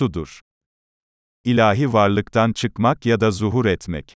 sudur. İlahi varlıktan çıkmak ya da zuhur etmek.